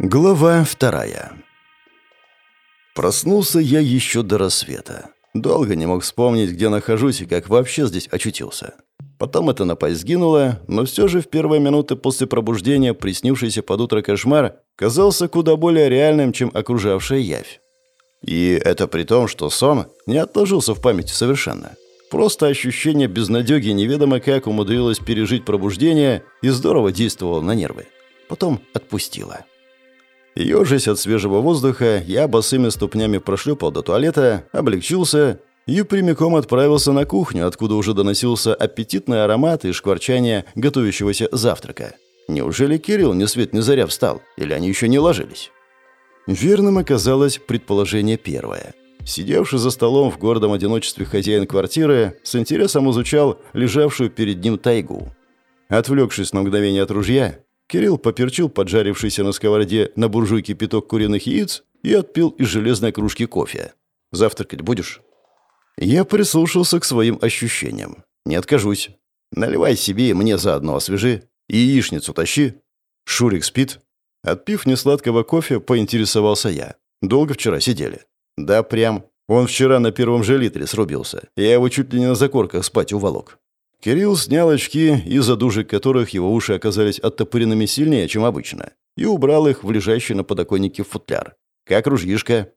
Глава вторая. Проснулся я еще до рассвета. Долго не мог вспомнить, где нахожусь и как вообще здесь очутился. Потом эта напасть сгинула, но все же в первые минуты после пробуждения приснившийся под утро кошмар казался куда более реальным, чем окружавшая явь. И это при том, что сон не отложился в памяти совершенно. Просто ощущение безнадеги неведомо как умудрилось пережить пробуждение и здорово действовало на нервы. Потом отпустило. Ежась от свежего воздуха, я босыми ступнями прошлепал до туалета, облегчился и прямиком отправился на кухню, откуда уже доносился аппетитный аромат и шкварчание готовящегося завтрака. Неужели Кирилл ни свет ни заря встал? Или они еще не ложились? Верным оказалось предположение первое – Сидевший за столом в гордом одиночестве хозяин квартиры с интересом изучал лежавшую перед ним тайгу. Отвлекшись на мгновение от ружья, Кирилл поперчил поджарившийся на сковороде на буржуйке пяток куриных яиц и отпил из железной кружки кофе. «Завтракать будешь?» Я прислушался к своим ощущениям. «Не откажусь. Наливай себе и мне заодно освежи. И яичницу тащи. Шурик спит?» Отпив несладкого кофе, поинтересовался я. «Долго вчера сидели?» Да прям. Он вчера на первом же литре срубился. Я его чуть ли не на закорках спать уволок. Кирилл снял очки, из-за дужек которых его уши оказались оттопыренными сильнее, чем обычно, и убрал их в лежащий на подоконнике футляр. «Как ружьишка?»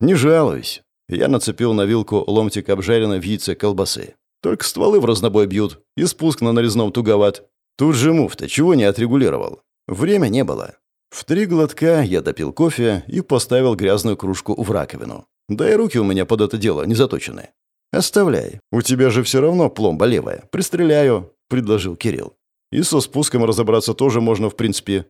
«Не жалуюсь». Я нацепил на вилку ломтик обжаренной в яйце колбасы. Только стволы в разнобой бьют, и спуск на нарезном туговат. Тут же муфта, чего не отрегулировал. Время не было. В три глотка я допил кофе и поставил грязную кружку в раковину. Да и руки у меня под это дело не заточены. «Оставляй. У тебя же все равно пломба левая. Пристреляю», — предложил Кирилл. «И со спуском разобраться тоже можно, в принципе».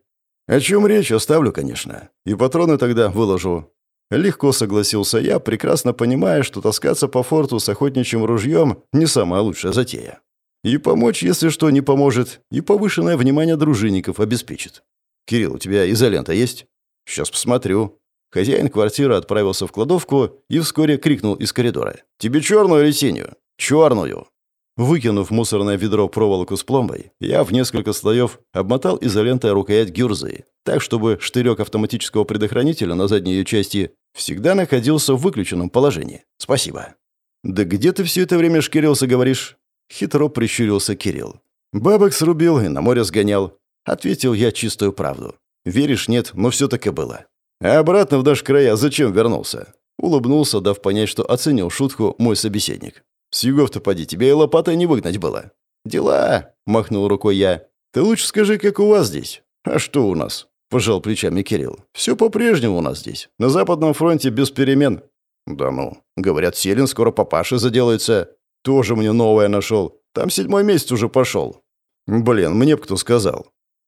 «О чем речь, оставлю, конечно. И патроны тогда выложу». Легко согласился я, прекрасно понимая, что таскаться по форту с охотничьим ружьем не самая лучшая затея. И помочь, если что, не поможет, и повышенное внимание дружинников обеспечит. «Кирилл, у тебя изолента есть?» «Сейчас посмотрю». Хозяин квартиры отправился в кладовку и вскоре крикнул из коридора. «Тебе черную или синюю?» «Черную!» Выкинув мусорное ведро проволоку с пломбой, я в несколько слоев обмотал изолентой рукоять гюрзы, так, чтобы штырек автоматического предохранителя на задней ее части всегда находился в выключенном положении. «Спасибо». «Да где ты все это время шкирился, говоришь?» Хитро прищурился Кирилл. «Бабок срубил и на море сгонял. Ответил я чистую правду. Веришь, нет, но все так и было. А обратно в наш края зачем вернулся? Улыбнулся, дав понять, что оценил шутку мой собеседник. С югов-то поди, тебя и лопатой не выгнать было. Дела, махнул рукой я. Ты лучше скажи, как у вас здесь. А что у нас? Пожал плечами Кирилл. Все по-прежнему у нас здесь. На Западном фронте без перемен. Да ну. Говорят, Селин скоро папаши заделается. Тоже мне новое нашел. Там седьмой месяц уже пошел. Блин, мне б кто сказал.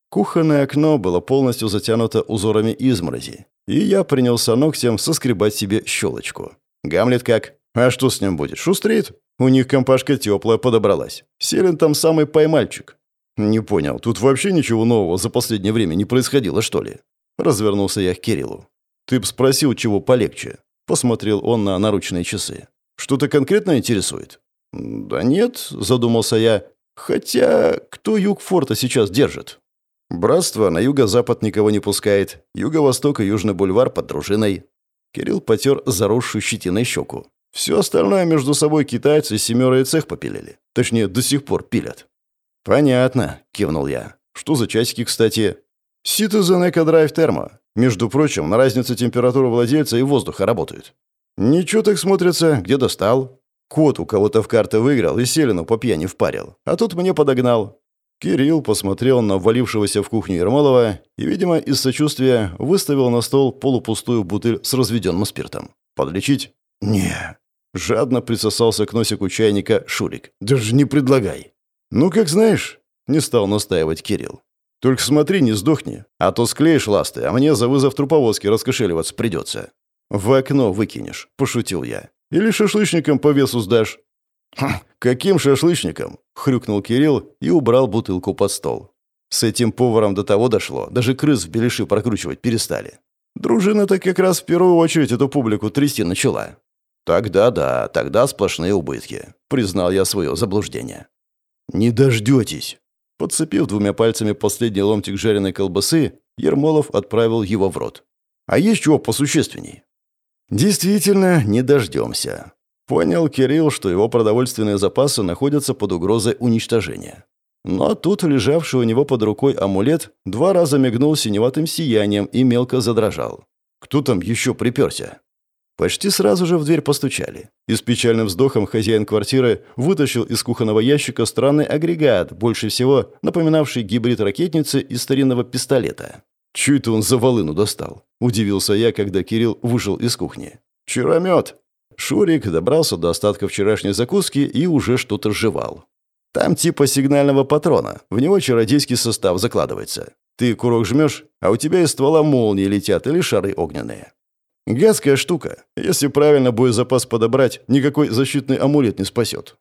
Кухонное окно было полностью затянуто узорами изморози, и я принялся ногтем соскребать себе щелочку. «Гамлет как? А что с ним будет? Шустрит? У них компашка теплая подобралась. Селин там самый поймальчик». «Не понял, тут вообще ничего нового за последнее время не происходило, что ли?» Развернулся я к Кириллу. «Ты б спросил, чего полегче?» Посмотрел он на наручные часы. «Что-то конкретно интересует?» «Да нет», — задумался я. «Хотя, кто юг форта сейчас держит?» Братство на юго-запад никого не пускает. Юго-восток и Южный бульвар под дружиной. Кирилл потер заросшую щетиной щеку. Все остальное между собой китайцы семеры и цех попилили. Точнее, до сих пор пилят. «Понятно», — кивнул я. «Что за часики, кстати?» «Citizen Eco Drive Thermo. Между прочим, на разницу температуры владельца и воздуха работают». «Ничего так смотрится. Где достал?» «Кот у кого-то в карты выиграл и Селину по пьяни впарил. А тут мне подогнал. Кирилл посмотрел на ввалившегося в кухню Ермолова и, видимо, из сочувствия выставил на стол полупустую бутыль с разведенным спиртом. «Подлечить?» «Не». Жадно присосался к носику чайника Шурик. «Даже не предлагай». «Ну, как знаешь», — не стал настаивать Кирилл. «Только смотри, не сдохни, а то склеишь ласты, а мне за вызов труповозки раскошеливаться придется». «В окно выкинешь», — пошутил я. «Или шашлычником по весу сдашь». «Каким шашлычником?» — хрюкнул Кирилл и убрал бутылку под стол. С этим поваром до того дошло, даже крыс в беляши прокручивать перестали. Дружина-то как раз в первую очередь эту публику трясти начала. «Тогда да, тогда сплошные убытки», — признал я свое заблуждение. «Не дождетесь». Подцепив двумя пальцами последний ломтик жареной колбасы, Ермолов отправил его в рот. «А есть чего посущественней?» «Действительно, не дождемся». Понял Кирилл, что его продовольственные запасы находятся под угрозой уничтожения. Но тут лежавший у него под рукой амулет два раза мигнул синеватым сиянием и мелко задрожал. Кто там еще приперся? Почти сразу же в дверь постучали. И с печальным вздохом хозяин квартиры вытащил из кухонного ящика странный агрегат, больше всего напоминавший гибрид ракетницы и старинного пистолета. «Чё это он за волыну достал?» – удивился я, когда Кирилл вышел из кухни. «Чаромет!» Шурик добрался до остатка вчерашней закуски и уже что-то жевал. «Там типа сигнального патрона, в него чародейский состав закладывается. Ты курок жмешь, а у тебя из ствола молнии летят или шары огненные. Гадская штука. Если правильно боезапас подобрать, никакой защитный амулет не спасет.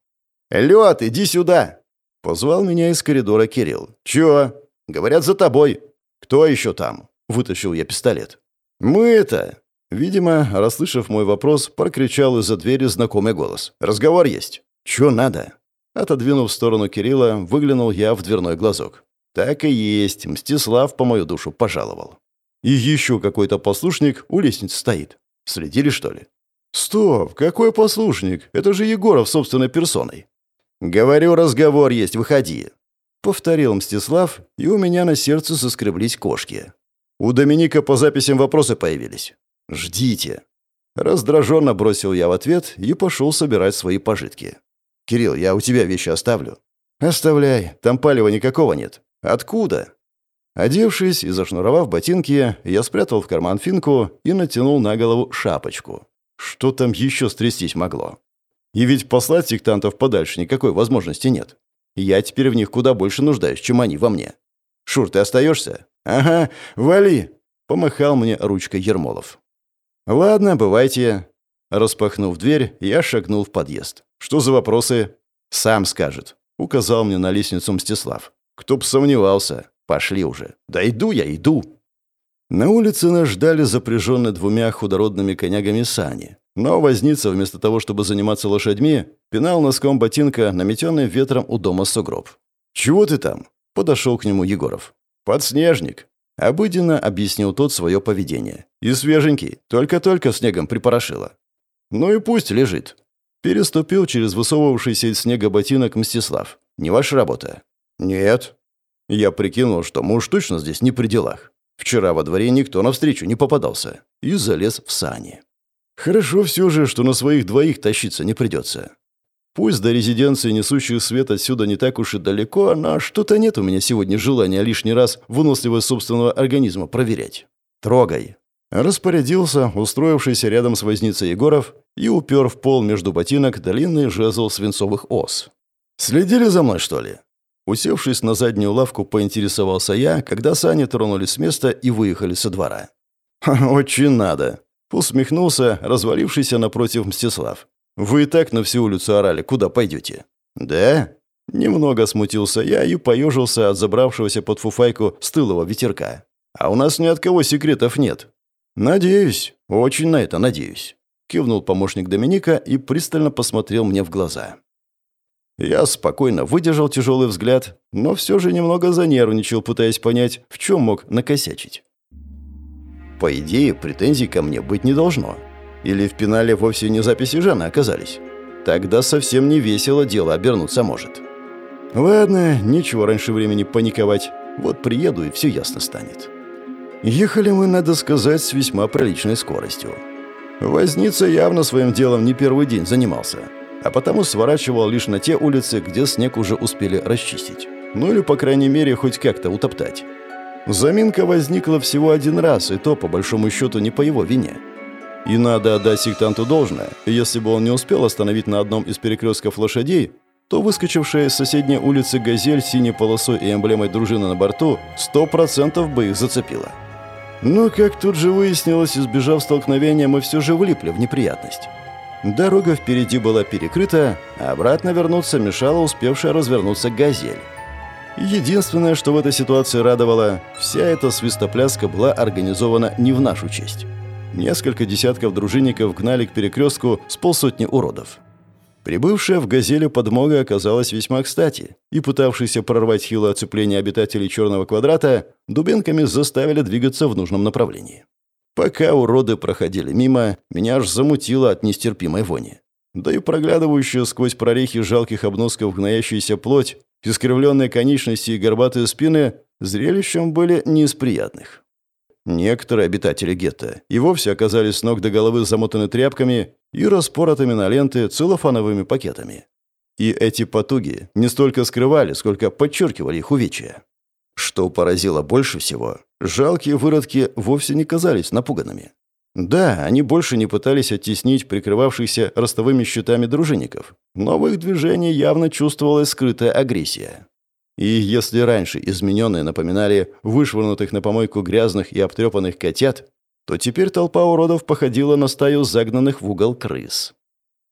«Лёд, иди сюда!» Позвал меня из коридора Кирилл. «Чё?» «Говорят, за тобой». «Кто еще там?» Вытащил я пистолет. «Мы это...» Видимо, расслышав мой вопрос, прокричал из-за двери знакомый голос. «Разговор есть. Чё надо?» Отодвинув в сторону Кирилла, выглянул я в дверной глазок. «Так и есть. Мстислав по мою душу пожаловал». И еще какой-то послушник у лестницы стоит. Следили, что ли? Стоп, какой послушник? Это же Егоров собственной персоной. Говорю, разговор есть, выходи. Повторил Мстислав, и у меня на сердце соскреблись кошки. У Доминика по записям вопросы появились. «Ждите». Раздраженно бросил я в ответ и пошел собирать свои пожитки. «Кирилл, я у тебя вещи оставлю». «Оставляй, там палева никакого нет». «Откуда?» Одевшись и зашнуровав ботинки, я спрятал в карман финку и натянул на голову шапочку. Что там еще стрястись могло? И ведь послать сектантов подальше никакой возможности нет. Я теперь в них куда больше нуждаюсь, чем они во мне. «Шур, ты остаешься?» «Ага, вали!» — помахал мне ручкой Ермолов. «Ладно, бывайте». Распахнув дверь, я шагнул в подъезд. «Что за вопросы?» «Сам скажет», — указал мне на лестницу Мстислав. «Кто б сомневался. Пошли уже. Да иду я, иду. На улице нас ждали запряженные двумя худородными конягами сани. Но возница, вместо того, чтобы заниматься лошадьми, пинал носком ботинка, наметенный ветром у дома сугроб. «Чего ты там?» — подошел к нему Егоров. «Подснежник», — обыденно объяснил тот свое поведение. «И свеженький, только-только снегом припорошило». «Ну и пусть лежит». Переступил через высовывавшийся из снега ботинок Мстислав. «Не ваша работа?» «Нет», я прикинул, что муж точно здесь не при делах. Вчера во дворе никто навстречу не попадался. И залез в сани. Хорошо все же, что на своих двоих тащиться не придется. Пусть до резиденции несущих свет отсюда не так уж и далеко, но что-то нет у меня сегодня желания лишний раз выносливость собственного организма проверять. Трогай. Распорядился устроившийся рядом с возницей Егоров и упер в пол между ботинок длинный жезл свинцовых ос. «Следили за мной, что ли?» Усевшись на заднюю лавку, поинтересовался я, когда сани тронули с места и выехали со двора. «Очень надо», — усмехнулся, развалившийся напротив Мстислав. «Вы и так на всю улицу орали, куда пойдете?» «Да?» Немного смутился я и поежился от забравшегося под фуфайку стылого ветерка. «А у нас ни от кого секретов нет». «Надеюсь, очень на это надеюсь», — кивнул помощник Доминика и пристально посмотрел мне в глаза. Я спокойно выдержал тяжелый взгляд, но все же немного занервничал, пытаясь понять, в чем мог накосячить. По идее, претензий ко мне быть не должно. Или в пенале вовсе не записи Жанны оказались. Тогда совсем не весело дело обернуться может. Ладно, ничего раньше времени паниковать. Вот приеду, и все ясно станет. Ехали мы, надо сказать, с весьма приличной скоростью. Возница явно своим делом не первый день занимался а потому сворачивал лишь на те улицы, где снег уже успели расчистить. Ну или, по крайней мере, хоть как-то утоптать. Заминка возникла всего один раз, и то, по большому счету, не по его вине. И надо отдать сектанту должное. Если бы он не успел остановить на одном из перекрестков лошадей, то выскочившая из соседней улицы «Газель» с синей полосой и эмблемой дружины на борту сто процентов бы их зацепила. Но, как тут же выяснилось, избежав столкновения, мы все же влипли в неприятность. Дорога впереди была перекрыта, а обратно вернуться мешала успевшая развернуться «Газель». Единственное, что в этой ситуации радовало, вся эта свистопляска была организована не в нашу честь. Несколько десятков дружинников гнали к перекрестку с полсотни уродов. Прибывшая в «Газели» подмога оказалась весьма кстати, и пытавшиеся прорвать хилое оцепление обитателей «Черного квадрата» дубинками заставили двигаться в нужном направлении. Пока уроды проходили мимо, меня аж замутило от нестерпимой вони. Да и проглядывающая сквозь прорехи жалких обносков гноящаяся плоть, искривленные конечности и горбатые спины зрелищем были не из приятных. Некоторые обитатели гетто и вовсе оказались с ног до головы замотаны тряпками и распоротыми на ленты целлофановыми пакетами. И эти потуги не столько скрывали, сколько подчеркивали их увечья. Что поразило больше всего, жалкие выродки вовсе не казались напуганными. Да, они больше не пытались оттеснить прикрывавшихся ростовыми щитами дружинников, но в их движении явно чувствовалась скрытая агрессия. И если раньше измененные напоминали вышвырнутых на помойку грязных и обтрепанных котят, то теперь толпа уродов походила на стаю загнанных в угол крыс.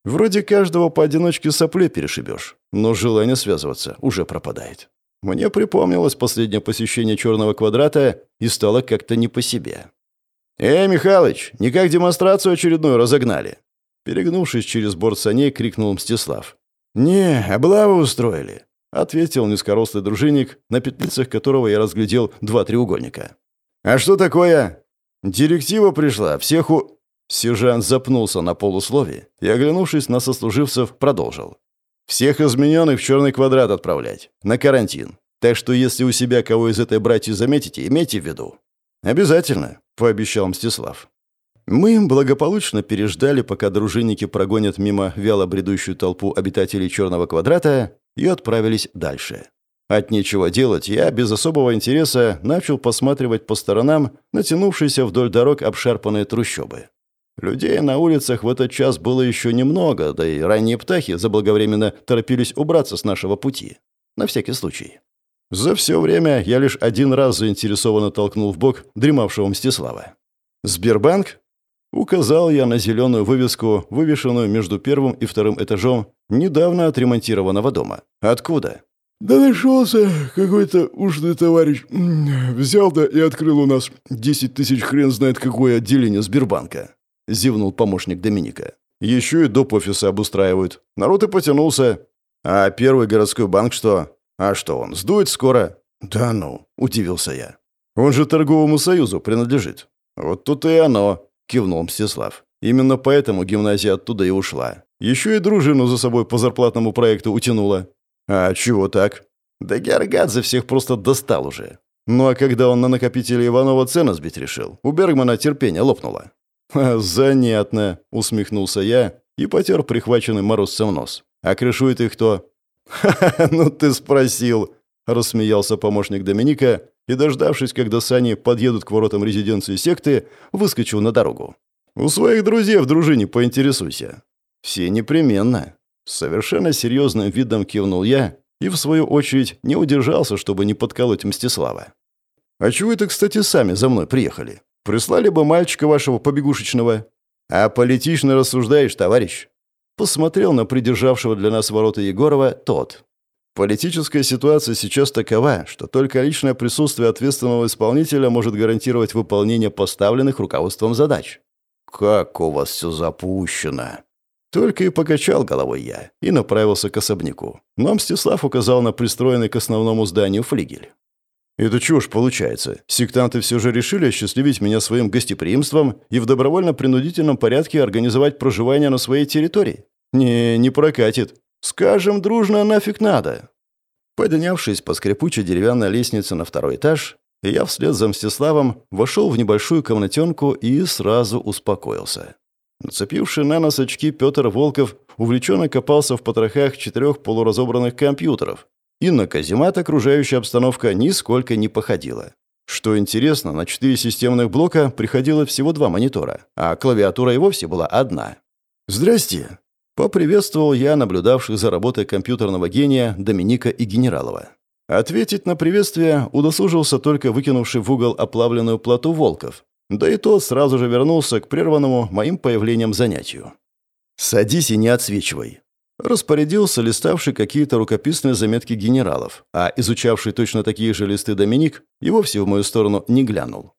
Вроде каждого поодиночке сопле перешибешь, но желание связываться уже пропадает. Мне припомнилось последнее посещение черного квадрата и стало как-то не по себе. «Эй, Михалыч, не как демонстрацию очередную разогнали!» Перегнувшись через борт саней, крикнул Мстислав. «Не, облаву устроили ответил низкорослый дружинник, на петлицах которого я разглядел два треугольника. «А что такое?» «Директива пришла, всех у...» Сержант запнулся на полуслове и, оглянувшись на сослуживцев, продолжил. «Всех измененных в черный квадрат отправлять. На карантин. Так что если у себя кого из этой братьи заметите, имейте в виду». «Обязательно», — пообещал Мстислав. Мы благополучно переждали, пока дружинники прогонят мимо вяло бредущую толпу обитателей черного квадрата, и отправились дальше. От нечего делать я без особого интереса начал посматривать по сторонам натянувшиеся вдоль дорог обшарпанные трущобы. Людей на улицах в этот час было еще немного, да и ранние птахи заблаговременно торопились убраться с нашего пути. На всякий случай. За все время я лишь один раз заинтересованно толкнул в бок дремавшего Мстислава. «Сбербанк?» Указал я на зеленую вывеску, вывешенную между первым и вторым этажом недавно отремонтированного дома. Откуда? «Да нашелся какой-то ушный товарищ. Взял да и открыл у нас десять тысяч хрен знает какое отделение Сбербанка», — зевнул помощник Доминика. «Еще и доп. офиса обустраивают. Народ и потянулся. А первый городской банк что? А что он, сдует скоро?» «Да ну», — удивился я. «Он же торговому союзу принадлежит». «Вот тут и оно», — кивнул Мстислав. «Именно поэтому гимназия оттуда и ушла. Еще и дружину за собой по зарплатному проекту утянула. А чего так? Да Георгадзе всех просто достал уже. Ну а когда он на накопителе Иванова цену сбить решил, у Бергмана терпение лопнуло. «Занятно», — усмехнулся я и потер прихваченный морозцем нос. «А крышует их кто?» «Ха-ха, ну ты спросил», — рассмеялся помощник Доминика и, дождавшись, когда сани подъедут к воротам резиденции секты, выскочил на дорогу. «У своих друзей в дружине поинтересуйся. «Все непременно». Совершенно серьезным видом кивнул я и, в свою очередь, не удержался, чтобы не подколоть Мстислава. «А чего это, кстати, сами за мной приехали? Прислали бы мальчика вашего побегушечного». «А политично рассуждаешь, товарищ?» Посмотрел на придержавшего для нас ворота Егорова тот. Политическая ситуация сейчас такова, что только личное присутствие ответственного исполнителя может гарантировать выполнение поставленных руководством задач. «Как у вас все запущено!» Только и покачал головой я и направился к особняку. Но Мстислав указал на пристроенный к основному зданию флигель. «Это чушь получается. Сектанты все же решили осчастливить меня своим гостеприимством и в добровольно-принудительном порядке организовать проживание на своей территории. Не, не прокатит. Скажем дружно, нафиг надо». Поднявшись по скрипучей деревянной лестнице на второй этаж, я вслед за Мстиславом вошел в небольшую комнатенку и сразу успокоился. Нацепивший на нос очки Петр Волков увлеченно копался в потрохах четырех полуразобранных компьютеров, и на каземат окружающая обстановка нисколько не походила. Что интересно, на четыре системных блока приходило всего два монитора, а клавиатура и вовсе была одна. «Здрасте!» — поприветствовал я наблюдавших за работой компьютерного гения Доминика и Генералова. Ответить на приветствие удосужился только выкинувший в угол оплавленную плату Волков, да и тот сразу же вернулся к прерванному моим появлением занятию. «Садись и не отсвечивай», распорядился листавший какие-то рукописные заметки генералов, а изучавший точно такие же листы Доминик и вовсе в мою сторону не глянул.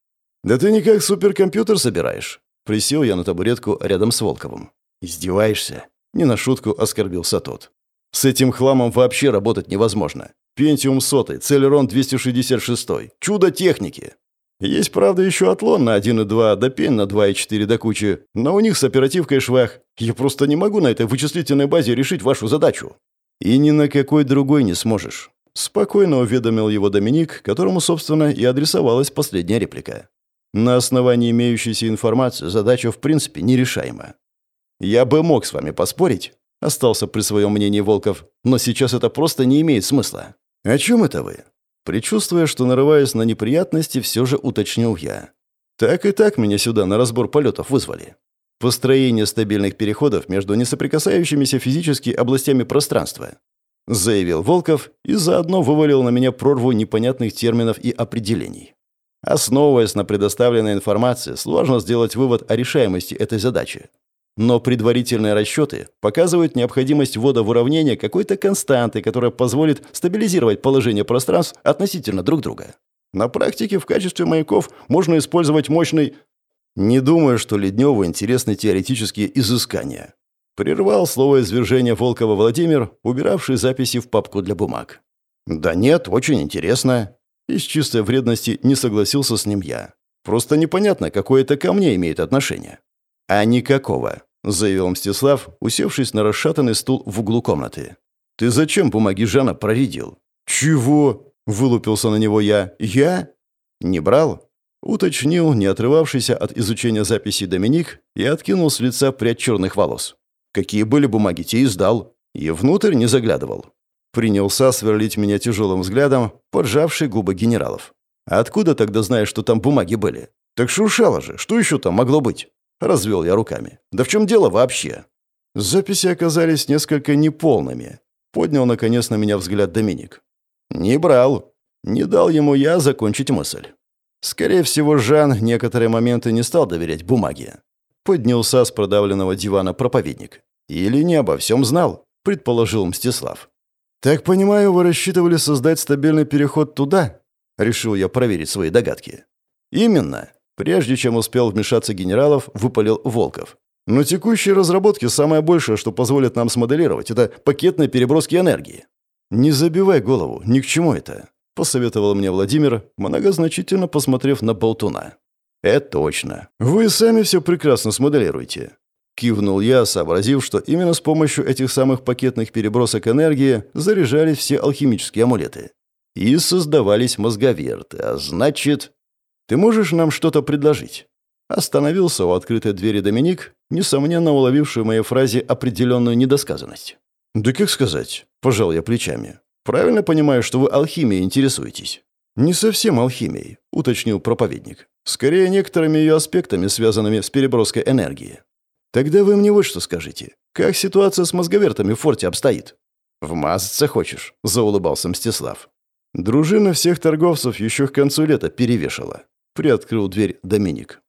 «Да ты никак суперкомпьютер собираешь?» Присел я на табуретку рядом с Волковым. «Издеваешься?» Не на шутку оскорбился тот. «С этим хламом вообще работать невозможно. Пентиум сотый, Целерон 266, чудо техники. Есть, правда, еще атлон на 1.2, да пень на 2.4 до кучи, но у них с оперативкой швах. Я просто не могу на этой вычислительной базе решить вашу задачу. И ни на какой другой не сможешь. Спокойно уведомил его Доминик, которому, собственно, и адресовалась последняя реплика. На основании имеющейся информации задача в принципе нерешаема. Я бы мог с вами поспорить, остался при своем мнении Волков, но сейчас это просто не имеет смысла. О чем это вы? Причувствуя, что нарываясь на неприятности, все же уточнил я. Так и так меня сюда на разбор полетов вызвали. Построение стабильных переходов между несоприкасающимися физически областями пространства. Заявил Волков и заодно вывалил на меня прорву непонятных терминов и определений. Основываясь на предоставленной информации, сложно сделать вывод о решаемости этой задачи. Но предварительные расчеты показывают необходимость ввода в уравнение какой-то константы, которая позволит стабилизировать положение пространств относительно друг друга. На практике в качестве маяков можно использовать мощный... Не думаю, что Ледневу интересны теоретические изыскания. Прервал слово извержения Волкова Владимир, убиравший записи в папку для бумаг. «Да нет, очень интересно». Из чистой вредности не согласился с ним я. Просто непонятно, какое это ко мне имеет отношение. «А никакого», — заявил Мстислав, усевшись на расшатанный стул в углу комнаты. «Ты зачем бумаги Жана проредил?» «Чего?» — вылупился на него я. «Я?» «Не брал?» — уточнил, не отрывавшийся от изучения записей Доминик, и откинул с лица прядь черных волос. «Какие были бумаги, те и сдал. И внутрь не заглядывал». Принялся сверлить меня тяжелым взглядом, поджавший губы генералов. «Откуда тогда знаешь, что там бумаги были? Так шуршало же, что еще там могло быть?» Развел я руками. Да в чем дело вообще? Записи оказались несколько неполными. Поднял, наконец, на меня взгляд Доминик. Не брал. Не дал ему я закончить мысль. Скорее всего, Жан некоторые моменты не стал доверять бумаге. Поднялся с продавленного дивана проповедник. Или не обо всем знал, предположил Мстислав. «Так понимаю, вы рассчитывали создать стабильный переход туда?» Решил я проверить свои догадки. «Именно. Прежде чем успел вмешаться генералов, выпалил Волков. Но текущие разработки самое большее, что позволит нам смоделировать, это пакетные переброски энергии. Не забивай голову, ни к чему это, посоветовал мне Владимир, многозначительно посмотрев на болтуна. Это точно. Вы сами все прекрасно смоделируете. Кивнул я, сообразив, что именно с помощью этих самых пакетных перебросок энергии заряжались все алхимические амулеты. И создавались мозговерты, а значит... Ты можешь нам что-то предложить?» Остановился у открытой двери Доминик, несомненно уловивший в моей фразе определенную недосказанность. «Да как сказать?» – пожал я плечами. «Правильно понимаю, что вы алхимией интересуетесь?» «Не совсем алхимией», – уточнил проповедник. «Скорее некоторыми ее аспектами, связанными с переброской энергии». «Тогда вы мне вот что скажите. Как ситуация с мозговертами в форте обстоит?» «Вмазаться хочешь?» – заулыбался Мстислав. Дружина всех торговцев еще к концу лета перевешала. Приоткрыл дверь Доминик.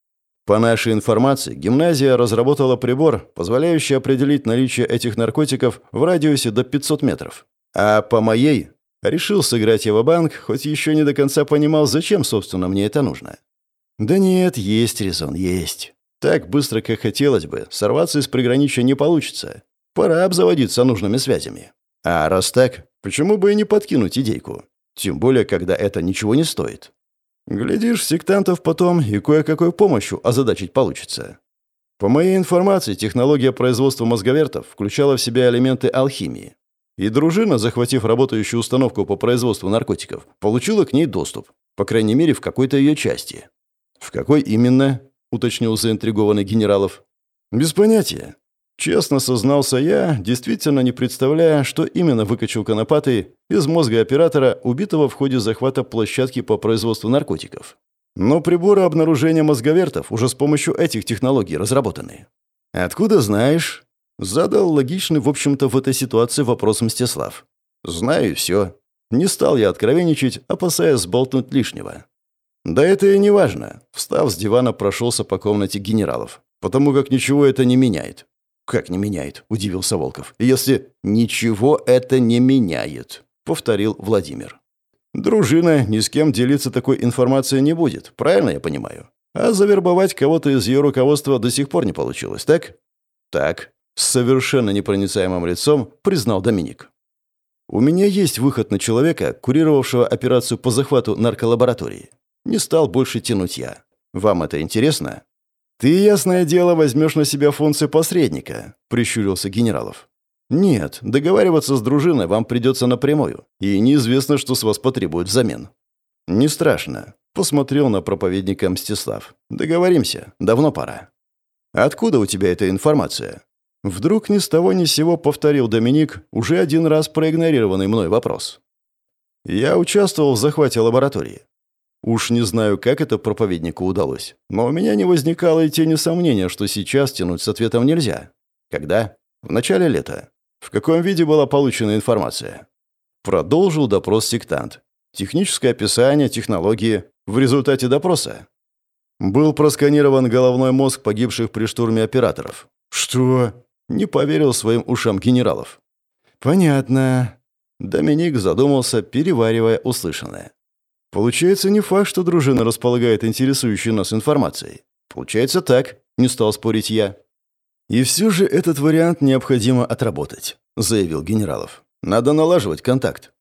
По нашей информации, гимназия разработала прибор, позволяющий определить наличие этих наркотиков в радиусе до 500 метров. А по моей, решил сыграть его банк, хоть еще не до конца понимал, зачем, собственно, мне это нужно. Да нет, есть резон, есть. Так быстро, как хотелось бы, сорваться из приграничья не получится. Пора обзаводиться нужными связями. А раз так, почему бы и не подкинуть идейку? Тем более, когда это ничего не стоит. Глядишь, сектантов потом и кое-какой помощью озадачить получится. По моей информации, технология производства мозговертов включала в себя элементы алхимии. И дружина, захватив работающую установку по производству наркотиков, получила к ней доступ, по крайней мере, в какой-то ее части. «В какой именно?» — уточнил заинтригованный генералов. «Без понятия. Честно сознался я, действительно не представляя, что именно выкачал Конопатый из мозга оператора, убитого в ходе захвата площадки по производству наркотиков. Но приборы обнаружения мозговертов уже с помощью этих технологий разработаны. «Откуда знаешь?» Задал логичный, в общем-то, в этой ситуации вопрос Мстислав. «Знаю все. Не стал я откровенничать, опасаясь сболтнуть лишнего. Да это и не важно. Встав с дивана, прошелся по комнате генералов. Потому как ничего это не меняет. «Как не меняет?» – удивился Волков. «Если ничего это не меняет», – повторил Владимир. «Дружина ни с кем делиться такой информацией не будет, правильно я понимаю? А завербовать кого-то из ее руководства до сих пор не получилось, так?» «Так», С совершенно непроницаемым лицом признал Доминик. «У меня есть выход на человека, курировавшего операцию по захвату нарколаборатории. Не стал больше тянуть я. Вам это интересно?» «Ты, ясное дело, возьмешь на себя функции посредника», — прищурился генералов. «Нет, договариваться с дружиной вам придется напрямую, и неизвестно, что с вас потребуют взамен». «Не страшно», — посмотрел на проповедника Мстислав. «Договоримся. Давно пора». «Откуда у тебя эта информация?» Вдруг ни с того ни с сего повторил Доминик уже один раз проигнорированный мной вопрос. «Я участвовал в захвате лаборатории. Уж не знаю, как это проповеднику удалось, но у меня не возникало и тени сомнения, что сейчас тянуть с ответом нельзя. Когда? В начале лета. В каком виде была получена информация? Продолжил допрос сектант. Техническое описание, технологии. В результате допроса. Был просканирован головной мозг погибших при штурме операторов. Что? Не поверил своим ушам генералов. Понятно. Доминик задумался, переваривая услышанное. Получается, не факт, что дружина располагает интересующей нас информацией. Получается так, не стал спорить я. И все же этот вариант необходимо отработать, заявил генералов. Надо налаживать контакт.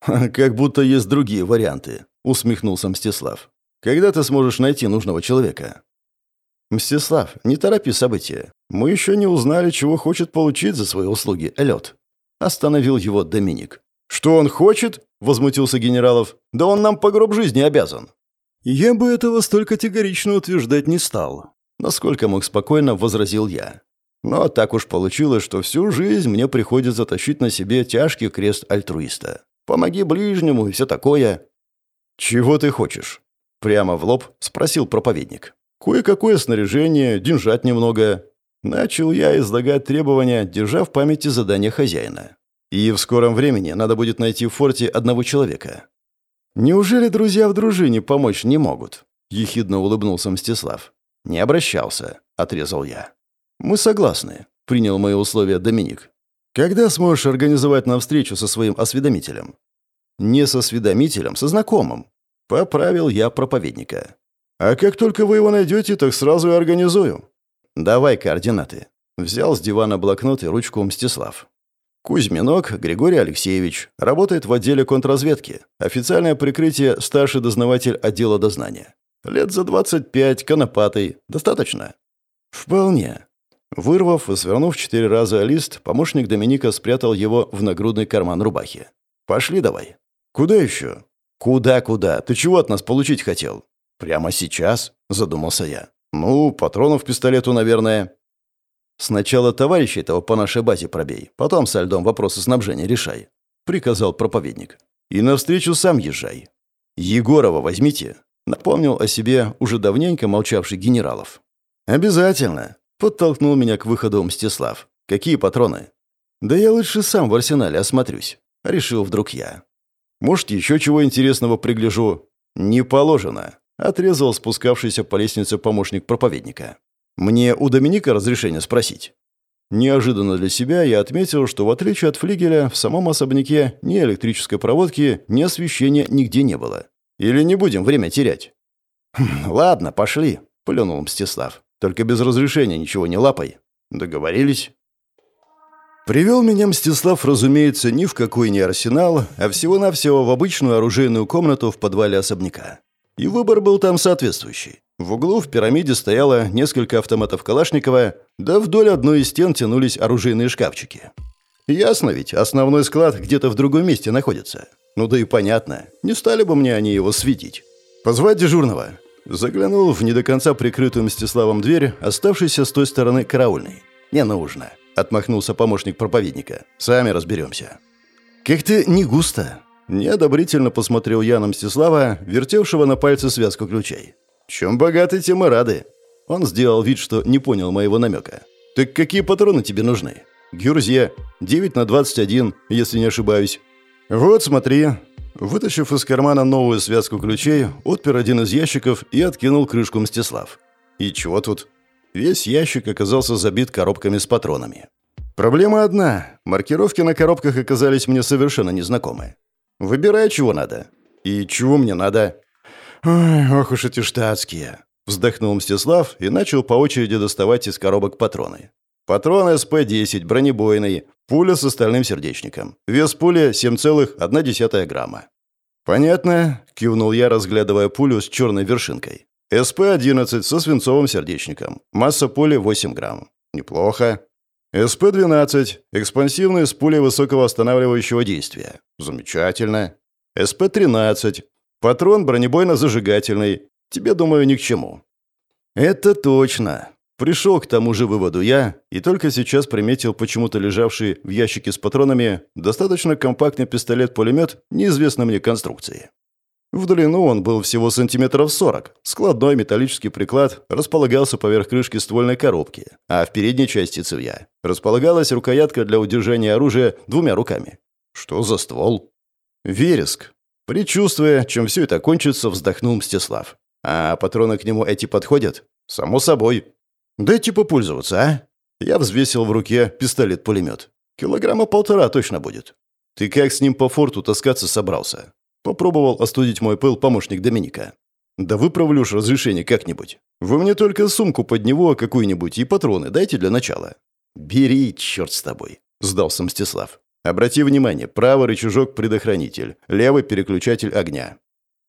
«Как будто есть другие варианты», — усмехнулся Мстислав. «Когда ты сможешь найти нужного человека?» «Мстислав, не торопи события. Мы еще не узнали, чего хочет получить за свои услуги Эллиот». Остановил его Доминик. «Что он хочет?» — возмутился генералов. «Да он нам по гроб жизни обязан». «Я бы этого столь категорично утверждать не стал», — насколько мог спокойно возразил я. «Но так уж получилось, что всю жизнь мне приходится тащить на себе тяжкий крест альтруиста. Помоги ближнему и все такое». «Чего ты хочешь?» Прямо в лоб спросил проповедник. «Кое-какое снаряжение, деньжат немного». Начал я излагать требования, держа в памяти задание хозяина. И в скором времени надо будет найти в форте одного человека. «Неужели друзья в дружине помочь не могут?» — ехидно улыбнулся Мстислав. «Не обращался», — отрезал я. «Мы согласны», — принял мои условия Доминик. Когда сможешь организовать нам встречу со своим осведомителем? Не со осведомителем, со знакомым. Поправил я проповедника. А как только вы его найдете, так сразу и организую. Давай координаты. Взял с дивана блокнот и ручку Мстислав. Кузьминок Григорий Алексеевич работает в отделе контрразведки. Официальное прикрытие старший дознаватель отдела дознания. Лет за 25, конопатый. Достаточно? Вполне. Вырвав и свернув четыре раза лист, помощник Доминика спрятал его в нагрудный карман рубахи. «Пошли давай». «Куда еще?» «Куда-куда? Ты чего от нас получить хотел?» «Прямо сейчас?» – задумался я. «Ну, патронов пистолету, наверное». «Сначала товарища этого по нашей базе пробей, потом со льдом вопросы снабжения решай», – приказал проповедник. «И навстречу сам езжай. Егорова возьмите», – напомнил о себе уже давненько молчавший генералов. «Обязательно», Подтолкнул меня к выходу Мстислав. «Какие патроны?» «Да я лучше сам в арсенале осмотрюсь», — решил вдруг я. «Может, еще чего интересного пригляжу?» «Не положено», — отрезал спускавшийся по лестнице помощник проповедника. «Мне у Доминика разрешение спросить?» Неожиданно для себя я отметил, что в отличие от флигеля, в самом особняке ни электрической проводки, ни освещения нигде не было. Или не будем время терять? «Хм, «Ладно, пошли», — плюнул Мстислав. Только без разрешения ничего не лапай. Договорились?» Привел меня Мстислав, разумеется, ни в какой не арсенал, а всего-навсего в обычную оружейную комнату в подвале особняка. И выбор был там соответствующий. В углу в пирамиде стояло несколько автоматов Калашникова, да вдоль одной из стен тянулись оружейные шкафчики. Ясно ведь, основной склад где-то в другом месте находится. Ну да и понятно, не стали бы мне они его светить. «Позвать дежурного?» Заглянул в не до конца прикрытую Мстиславом дверь, оставшейся с той стороны караульной. «Не нужно», — отмахнулся помощник проповедника. «Сами разберемся». «Как-то не густо». Неодобрительно посмотрел я на Мстислава, вертевшего на пальце связку ключей. «Чем богаты, тем и рады». Он сделал вид, что не понял моего намека. «Так какие патроны тебе нужны?» «Гюрзье. 9 на 21, если не ошибаюсь». «Вот, смотри. Вытащив из кармана новую связку ключей, отпер один из ящиков и откинул крышку Мстислав. И чего тут? Весь ящик оказался забит коробками с патронами. Проблема одна. Маркировки на коробках оказались мне совершенно незнакомы. Выбирай, чего надо. И чего мне надо? Ой, ох уж эти штатские. Вздохнул Мстислав и начал по очереди доставать из коробок патроны. Патрон СП-10, бронебойный, пуля с остальным сердечником. Вес пули 7,1 грамма. «Понятно», — кивнул я, разглядывая пулю с черной вершинкой. СП-11 со свинцовым сердечником. Масса пули 8 грамм. Неплохо. СП-12. Экспансивный с пулей высокого останавливающего действия. Замечательно. СП-13. Патрон бронебойно-зажигательный. Тебе, думаю, ни к чему. Это точно. Пришел к тому же выводу я, и только сейчас приметил почему-то лежавший в ящике с патронами достаточно компактный пистолет-пулемет неизвестной мне конструкции. В длину он был всего сантиметров 40. Складной металлический приклад располагался поверх крышки ствольной коробки, а в передней части цевья располагалась рукоятка для удержания оружия двумя руками. Что за ствол? Вереск. Предчувствуя, чем все это кончится, вздохнул Мстислав. А патроны к нему эти подходят? Само собой. «Дайте попользоваться, а?» Я взвесил в руке пистолет-пулемет. Килограмма полтора точно будет. Ты как с ним по форту таскаться собрался? Попробовал остудить мой пыл помощник Доминика. Да выправлю ж разрешение как-нибудь. Вы мне только сумку под него какую-нибудь и патроны дайте для начала. Бери, черт с тобой, сдался Мстислав. Обрати внимание, правый рычажок предохранитель, левый переключатель огня.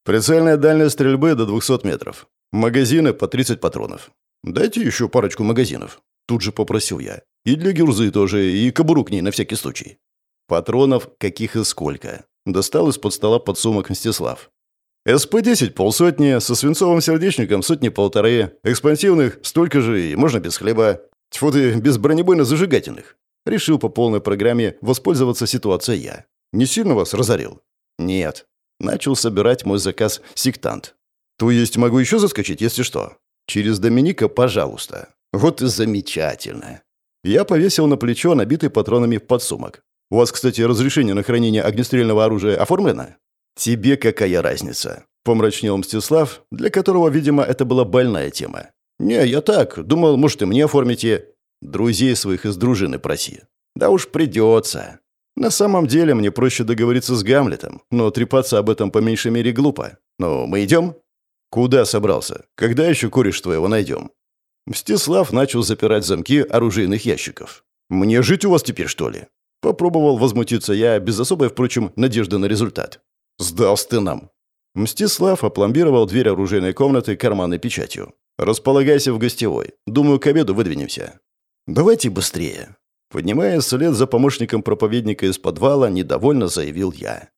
Прицельная дальность стрельбы до 200 метров. Магазины по 30 патронов. «Дайте еще парочку магазинов», — тут же попросил я. «И для гюрзы тоже, и кобуру к ней на всякий случай». «Патронов каких и сколько?» Достал из-под стола подсумок Мстислав. СП-10 полсотни, со свинцовым сердечником сотни-полторы, экспансивных столько же и можно без хлеба. Тьфу ты, без бронебойно-зажигательных. Решил по полной программе воспользоваться ситуацией я. Не сильно вас разорил? Нет. Начал собирать мой заказ сектант. То есть могу еще заскочить, если что? Через Доминика, пожалуйста. Вот и замечательно. Я повесил на плечо набитый патронами подсумок. У вас, кстати, разрешение на хранение огнестрельного оружия оформлено? Тебе какая разница? Помрачнел Мстислав, для которого, видимо, это была больная тема. «Не, я так. Думал, может, и мне оформите. Друзей своих из дружины проси». «Да уж придется. На самом деле мне проще договориться с Гамлетом, но трепаться об этом по меньшей мере глупо. Ну, мы идем?» «Куда собрался? Когда еще кореш твоего найдем?» Мстислав начал запирать замки оружейных ящиков. «Мне жить у вас теперь, что ли?» Попробовал возмутиться я, без особой, впрочем, надежды на результат. «Сдался ты нам!» Мстислав опломбировал дверь оружейной комнаты карманной печатью. «Располагайся в гостевой. Думаю, к обеду выдвинемся». «Давайте быстрее». Поднимаясь вслед за помощником проповедника из подвала, недовольно заявил я.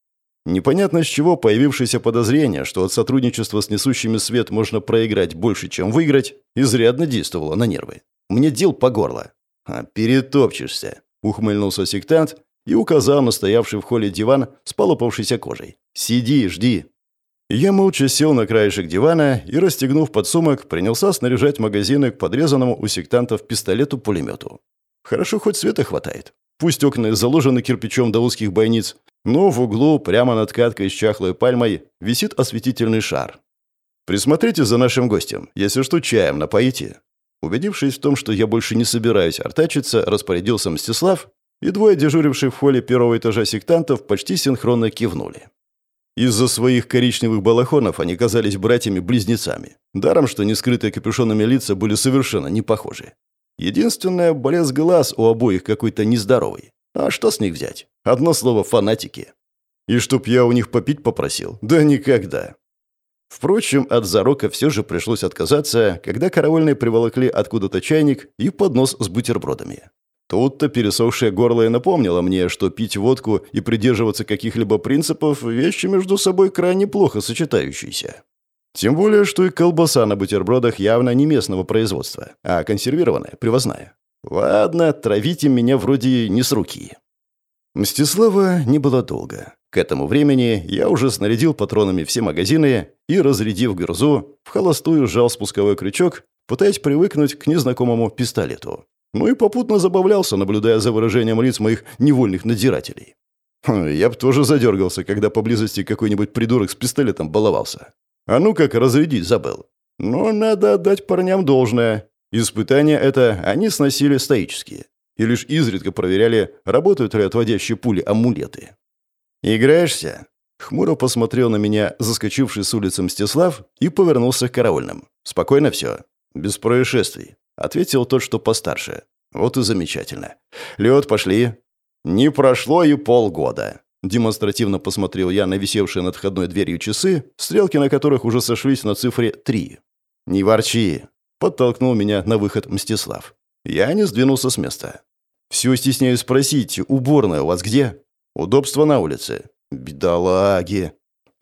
Непонятно с чего появившееся подозрение, что от сотрудничества с несущими свет можно проиграть больше, чем выиграть, изрядно действовало на нервы. Мне дел по горло. «А перетопчешься», — ухмыльнулся сектант и указал на стоявший в холле диван с полопавшейся кожей. «Сиди, жди». Я молча сел на краешек дивана и, расстегнув подсумок, принялся снаряжать магазины к подрезанному у сектантов пистолету-пулемету. Хорошо, хоть света хватает. Пусть окна заложены кирпичом до узких бойниц, но в углу, прямо над каткой с чахлой пальмой, висит осветительный шар. «Присмотрите за нашим гостем. Если что, чаем напоите». Убедившись в том, что я больше не собираюсь артачиться, распорядился Мстислав, и двое дежуривших в холле первого этажа сектантов почти синхронно кивнули. Из-за своих коричневых балахонов они казались братьями-близнецами. Даром, что нескрытые капюшонами лица были совершенно не похожи. Единственное, блеск глаз у обоих какой-то нездоровый. А что с них взять? Одно слово «фанатики». И чтоб я у них попить попросил? Да никогда. Впрочем, от зарока все же пришлось отказаться, когда караульные приволокли откуда-то чайник и поднос с бутербродами. Тут-то пересохшее горло и напомнило мне, что пить водку и придерживаться каких-либо принципов – вещи между собой крайне плохо сочетающиеся. Тем более, что и колбаса на бутербродах явно не местного производства, а консервированная, привозная. Ладно, травите меня вроде не с руки. Мстислава не было долго. К этому времени я уже снарядил патронами все магазины и, разрядив грозу, в холостую сжал спусковой крючок, пытаясь привыкнуть к незнакомому пистолету. Ну и попутно забавлялся, наблюдая за выражением лиц моих невольных надзирателей. Хм, я бы тоже задергался, когда поблизости какой-нибудь придурок с пистолетом баловался. А ну как разрядить забыл. Но надо отдать парням должное. Испытания это они сносили стоические. И лишь изредка проверяли, работают ли отводящие пули амулеты. «Играешься?» Хмуро посмотрел на меня заскочивший с улицы Мстислав и повернулся к караульным. «Спокойно все?» «Без происшествий», — ответил тот, что постарше. Вот и замечательно. Лед, пошли. Не прошло и полгода. Демонстративно посмотрел я на висевшие над входной дверью часы, стрелки на которых уже сошлись на цифре 3. «Не ворчи!» — подтолкнул меня на выход Мстислав. Я не сдвинулся с места. «Все стесняюсь спросить, уборная у вас где?» «Удобство на улице». «Бедолаги!»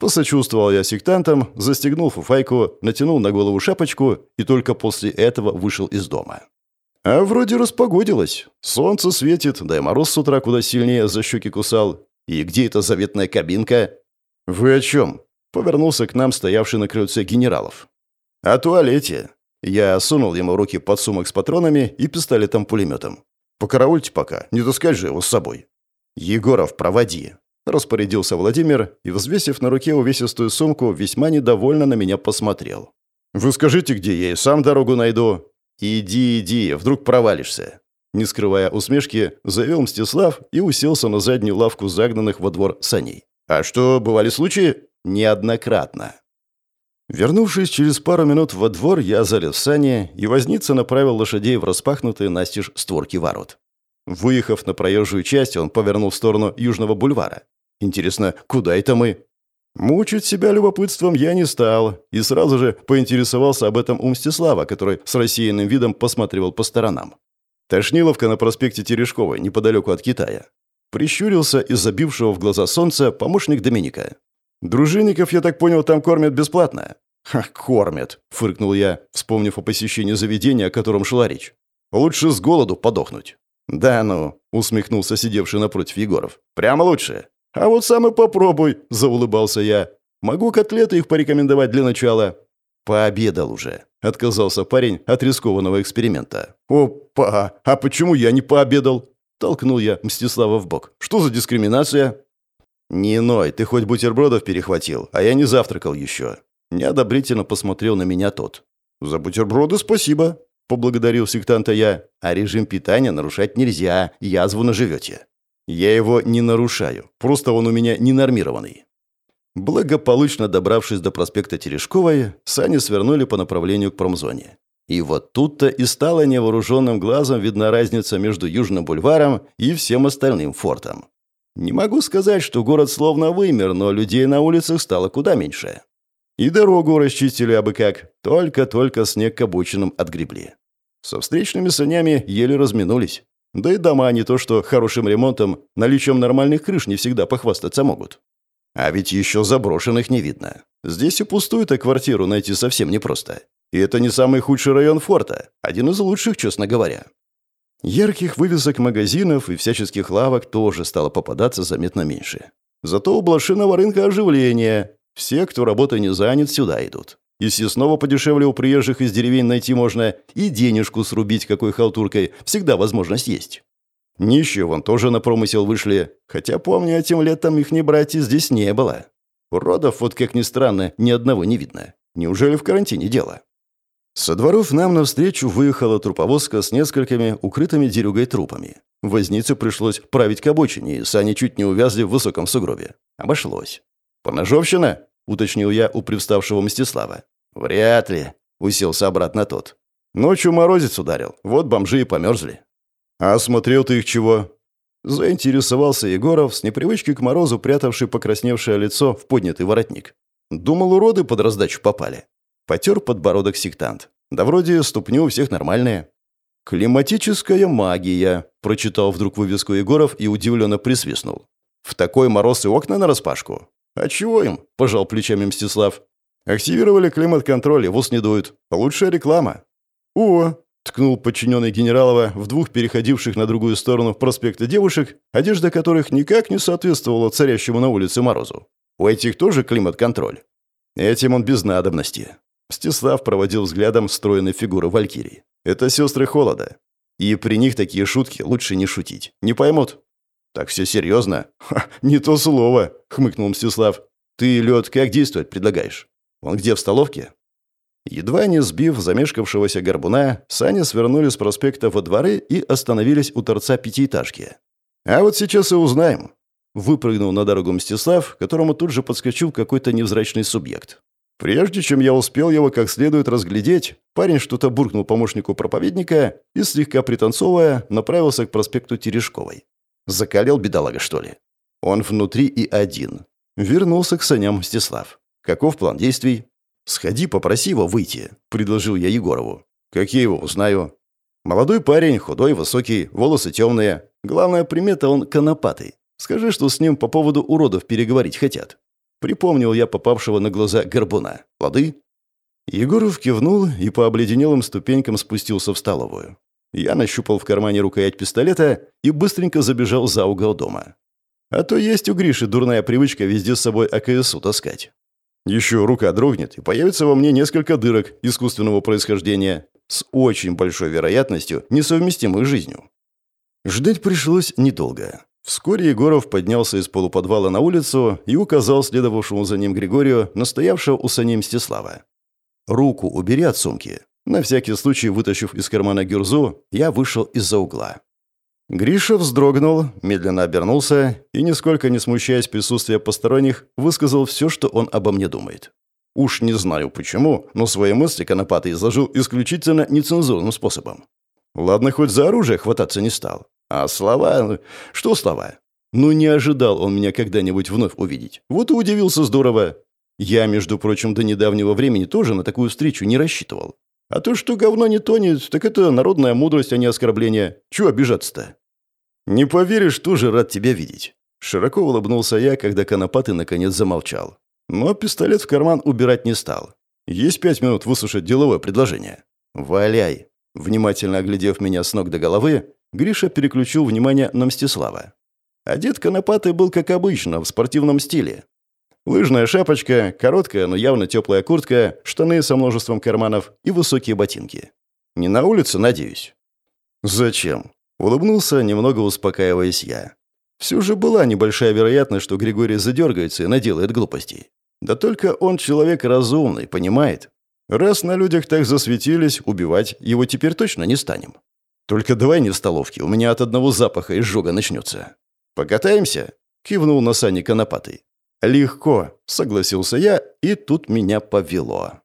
Посочувствовал я сектантам, застегнул фуфайку, натянул на голову шапочку и только после этого вышел из дома. А вроде распогодилось. Солнце светит, да и мороз с утра куда сильнее за щеки кусал. И где эта заветная кабинка? Вы о чем? Повернулся к нам стоявший на крыльце генералов. О туалете. Я сунул ему руки подсумок с патронами и пистолетом-пулеметом. Покараульте пока, не таскай же его с собой. Егоров, проводи. Распорядился Владимир и, взвесив на руке увесистую сумку, весьма недовольно на меня посмотрел. «Вы скажите, где я и сам дорогу найду?» «Иди, иди, вдруг провалишься». Не скрывая усмешки, завел Мстислав и уселся на заднюю лавку загнанных во двор саней. «А что, бывали случаи?» «Неоднократно». Вернувшись через пару минут во двор, я залез в сани, и возница направил лошадей в распахнутые настежь створки ворот. Выехав на проезжую часть, он повернул в сторону Южного бульвара. «Интересно, куда это мы?» Мучить себя любопытством я не стал и сразу же поинтересовался об этом у Мстислава, который с рассеянным видом посматривал по сторонам. Тошниловка на проспекте Терешковой, неподалеку от Китая. Прищурился из забившего в глаза солнца помощник Доминика. «Дружинников, я так понял, там кормят бесплатно?» «Ха, кормят», — фыркнул я, вспомнив о посещении заведения, о котором шла речь. «Лучше с голоду подохнуть». «Да ну», — усмехнулся сидевший напротив Егоров. «Прямо лучше». «А вот сам и попробуй», — заулыбался я. «Могу котлеты их порекомендовать для начала». «Пообедал уже», — отказался парень от рискованного эксперимента. «Опа! А почему я не пообедал?» — толкнул я Мстислава в бок. «Что за дискриминация?» «Не ной, ты хоть бутербродов перехватил, а я не завтракал еще». Неодобрительно посмотрел на меня тот. «За бутерброды спасибо», — поблагодарил сектанта я. «А режим питания нарушать нельзя, язву наживете». Я его не нарушаю, просто он у меня ненормированный. Благополучно добравшись до проспекта Терешковой, сани свернули по направлению к промзоне. И вот тут-то и стала невооруженным глазом видна разница между Южным бульваром и всем остальным фортом. Не могу сказать, что город словно вымер, но людей на улицах стало куда меньше. И дорогу расчистили абы как, только-только снег к обочинам отгребли. Со встречными санями еле разминулись. Да и дома не то что хорошим ремонтом, наличием нормальных крыш не всегда похвастаться могут. А ведь еще заброшенных не видно. Здесь и пустую-то квартиру найти совсем непросто. И это не самый худший район форта, один из лучших, честно говоря. Ярких вывесок магазинов и всяческих лавок тоже стало попадаться заметно меньше. Зато у блошиного рынка оживление. Все, кто работой не занят, сюда идут. Если снова подешевле у приезжих из деревень найти можно, и денежку срубить какой халтуркой, всегда возможность есть. Нищие вон тоже на промысел вышли, хотя, помню, этим летом их не братья здесь не было. Уродов, вот как ни странно, ни одного не видно. Неужели в карантине дело? Со дворов нам навстречу выехала труповозка с несколькими укрытыми дерюгой трупами. Вознице пришлось править к обочине, и сани чуть не увязли в высоком сугробе. Обошлось. «Поножовщина?» — уточнил я у привставшего Мстислава. «Вряд ли», — уселся обратно тот. «Ночью морозец ударил, вот бомжи и померзли». «А смотрел ты их чего?» Заинтересовался Егоров, с непривычки к морозу прятавший покрасневшее лицо в поднятый воротник. Думал, уроды под раздачу попали. Потер подбородок сектант. Да вроде ступни у всех нормальные. «Климатическая магия», — прочитал вдруг вывеску Егоров и удивленно присвистнул. «В такой мороз и окна нараспашку?» «А чего им?» – пожал плечами Мстислав. Активировали климат-контроль, ВУЗ не дует. Лучшая реклама. О, ткнул подчиненный генералова в двух переходивших на другую сторону проспекта девушек, одежда которых никак не соответствовала царящему на улице морозу. У этих тоже климат-контроль. Этим он без надобности. Мстислав проводил взглядом стройной фигуры Валькирии. Это сестры холода. И при них такие шутки лучше не шутить. Не поймут. Так все серьезно? Ха, не то слово, хмыкнул Мстислав. Ты, лед, как действовать предлагаешь? Он где, в столовке?» Едва не сбив замешкавшегося горбуна, сани свернули с проспекта во дворы и остановились у торца пятиэтажки. «А вот сейчас и узнаем». Выпрыгнул на дорогу Мстислав, которому тут же подскочил какой-то невзрачный субъект. Прежде чем я успел его как следует разглядеть, парень что-то буркнул помощнику проповедника и, слегка пританцовывая, направился к проспекту Терешковой. Закалил бедолага, что ли? Он внутри и один. Вернулся к саням Мстислав. Каков план действий? «Сходи, попроси его выйти», — предложил я Егорову. «Как я его узнаю?» «Молодой парень, худой, высокий, волосы темные. Главная примета — он конопатый. Скажи, что с ним по поводу уродов переговорить хотят». Припомнил я попавшего на глаза горбуна. «Лады?» Егоров кивнул и по обледенелым ступенькам спустился в столовую. Я нащупал в кармане рукоять пистолета и быстренько забежал за угол дома. А то есть у Гриши дурная привычка везде с собой АКСУ таскать. Еще рука дрогнет, и появится во мне несколько дырок искусственного происхождения с очень большой вероятностью, несовместимых с жизнью. Ждать пришлось недолго. Вскоре Егоров поднялся из полуподвала на улицу и указал следовавшему за ним Григорию, настоявшего у сани Мстислава. «Руку убери от сумки». На всякий случай, вытащив из кармана гюрзу, я вышел из-за угла. Гриша вздрогнул, медленно обернулся и, нисколько не смущаясь присутствия посторонних, высказал все, что он обо мне думает. Уж не знаю почему, но свои мысли Конопатый изложил исключительно нецензурным способом. Ладно, хоть за оружие хвататься не стал. А слова... Что слова? Ну, не ожидал он меня когда-нибудь вновь увидеть. Вот и удивился здорово. Я, между прочим, до недавнего времени тоже на такую встречу не рассчитывал. А то, что говно не тонет, так это народная мудрость, а не оскорбление. Чего обижаться-то? «Не поверишь, тоже рад тебя видеть». Широко улыбнулся я, когда Конопатый наконец замолчал. Но пистолет в карман убирать не стал. Есть пять минут выслушать деловое предложение. «Валяй!» Внимательно оглядев меня с ног до головы, Гриша переключил внимание на Мстислава. Одет Конопатый был, как обычно, в спортивном стиле. Лыжная шапочка, короткая, но явно теплая куртка, штаны со множеством карманов и высокие ботинки. Не на улице, надеюсь? Зачем? Улыбнулся, немного успокаиваясь я. Все же была небольшая вероятность, что Григорий задергается и наделает глупостей. Да только он человек разумный, понимает? Раз на людях так засветились, убивать его теперь точно не станем. Только давай не в столовке, у меня от одного запаха изжога начнется. Покатаемся?» — кивнул на сани конопатый. «Легко», — согласился я, и тут меня повело.